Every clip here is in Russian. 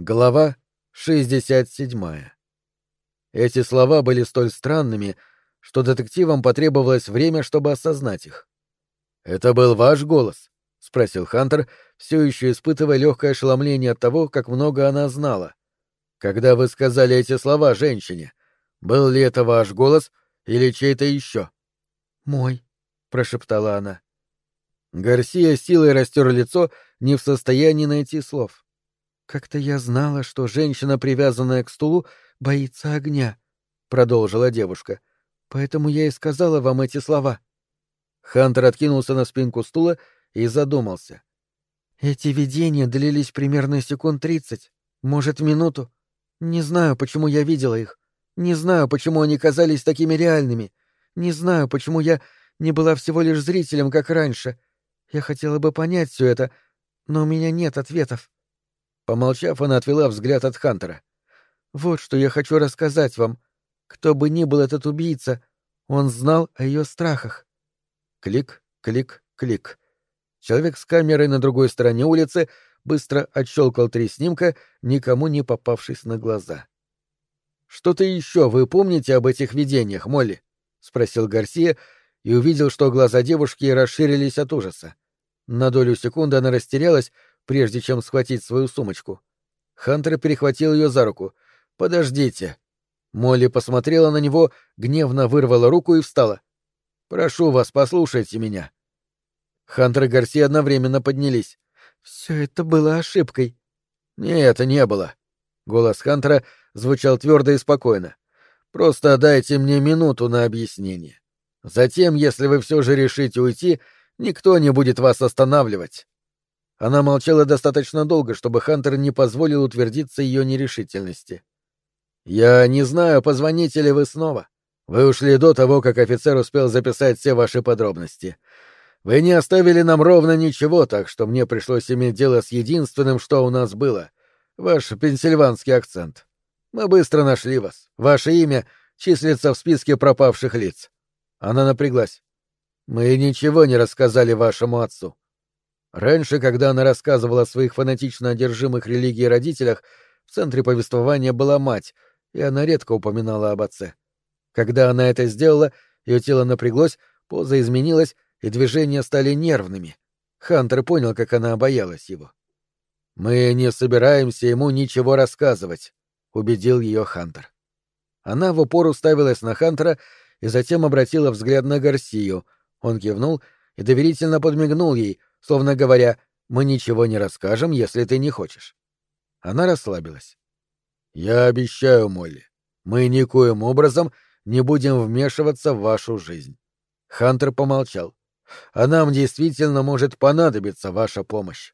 Глава 67. Эти слова были столь странными, что детективам потребовалось время, чтобы осознать их. «Это был ваш голос?» — спросил Хантер, все еще испытывая легкое ошеломление от того, как много она знала. «Когда вы сказали эти слова женщине, был ли это ваш голос или чей-то еще?» «Мой», — прошептала она. Гарсия силой растер лицо, не в состоянии найти слов. «Как-то я знала, что женщина, привязанная к стулу, боится огня», — продолжила девушка. «Поэтому я и сказала вам эти слова». Хантер откинулся на спинку стула и задумался. «Эти видения длились примерно секунд тридцать, может, минуту. Не знаю, почему я видела их. Не знаю, почему они казались такими реальными. Не знаю, почему я не была всего лишь зрителем, как раньше. Я хотела бы понять все это, но у меня нет ответов. Помолчав, она отвела взгляд от Хантера. «Вот что я хочу рассказать вам. Кто бы ни был этот убийца, он знал о ее страхах». Клик, клик, клик. Человек с камерой на другой стороне улицы быстро отщелкал три снимка, никому не попавшись на глаза. «Что-то еще вы помните об этих видениях, Молли?» — спросил Гарсия и увидел, что глаза девушки расширились от ужаса. На долю секунды она растерялась, прежде чем схватить свою сумочку. Хантер перехватил ее за руку. «Подождите». Молли посмотрела на него, гневно вырвала руку и встала. «Прошу вас, послушайте меня». Хантер и Гарси одновременно поднялись. «Все это было ошибкой». «Нет, не было». Голос Хантера звучал твердо и спокойно. «Просто дайте мне минуту на объяснение. Затем, если вы все же решите уйти, никто не будет вас останавливать. Она молчала достаточно долго, чтобы Хантер не позволил утвердиться ее нерешительности. «Я не знаю, позвоните ли вы снова. Вы ушли до того, как офицер успел записать все ваши подробности. Вы не оставили нам ровно ничего, так что мне пришлось иметь дело с единственным, что у нас было — ваш пенсильванский акцент. Мы быстро нашли вас. Ваше имя числится в списке пропавших лиц». Она напряглась. «Мы ничего не рассказали вашему отцу. Раньше, когда она рассказывала о своих фанатично одержимых религией родителях, в центре повествования была мать, и она редко упоминала об отце. Когда она это сделала, ее тело напряглось, поза изменилась, и движения стали нервными. Хантер понял, как она боялась его. «Мы не собираемся ему ничего рассказывать», — убедил ее Хантер. Она в упор уставилась на Хантера и затем обратила взгляд на Гарсию. Он кивнул и доверительно подмигнул ей, словно говоря, мы ничего не расскажем, если ты не хочешь. Она расслабилась. Я обещаю, Молли, мы никоим образом не будем вмешиваться в вашу жизнь. Хантер помолчал. А нам действительно может понадобиться ваша помощь.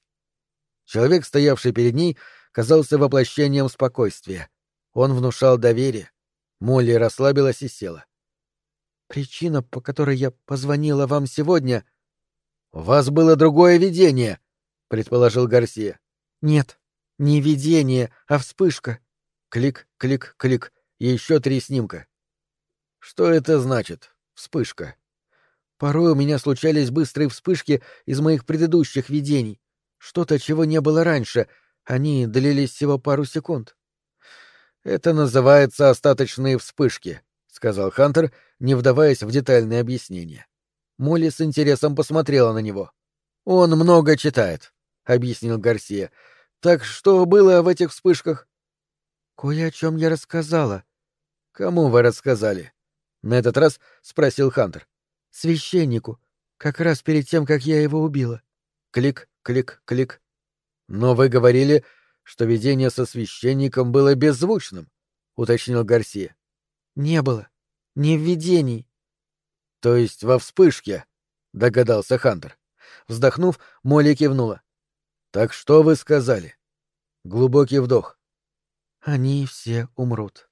Человек, стоявший перед ней, казался воплощением спокойствия. Он внушал доверие. Молли расслабилась и села. «Причина, по которой я позвонила вам сегодня...» «У вас было другое видение», — предположил Гарсия. «Нет, не видение, а вспышка». Клик, клик, клик. Еще три снимка. Что это значит? Вспышка. Порой у меня случались быстрые вспышки из моих предыдущих видений. Что-то, чего не было раньше. Они длились всего пару секунд. Это называется остаточные вспышки, сказал Хантер, не вдаваясь в детальные объяснения. Молли с интересом посмотрела на него. «Он много читает», — объяснил Гарсия. «Так что было в этих вспышках?» «Кое о чем я рассказала». «Кому вы рассказали?» На этот раз спросил Хантер. «Священнику. Как раз перед тем, как я его убила». Клик, клик, клик. «Но вы говорили, что видение со священником было беззвучным», — уточнил Гарсия. «Не было. Не в видении. То есть во вспышке, догадался Хантер. Вздохнув, Молли кивнула. Так что вы сказали? Глубокий вдох. Они все умрут.